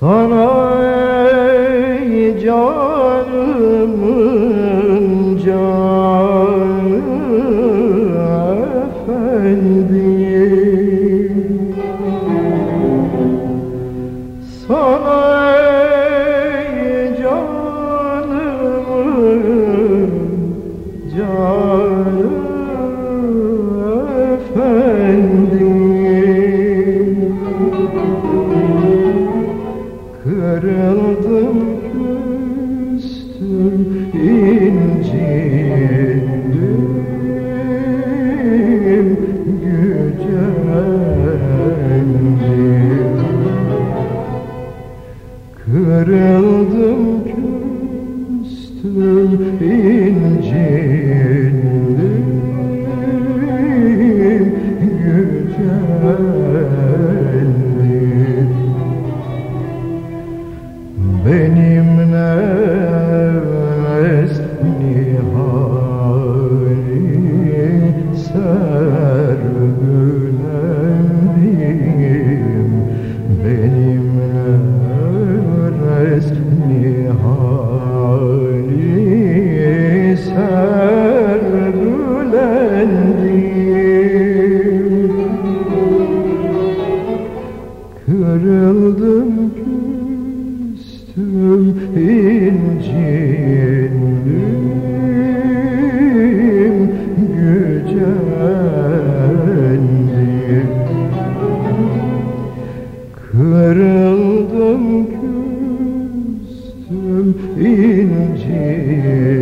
Sana ey canımın canı efendim Kırıldım küstüm incindim gücendim. Kırıldım küstüm incindim benim nesli hali sergülendim Benim nesli hali sergülendim Kırıldım Tüm incindim, gücendim Kırıldım, küstüm, incindim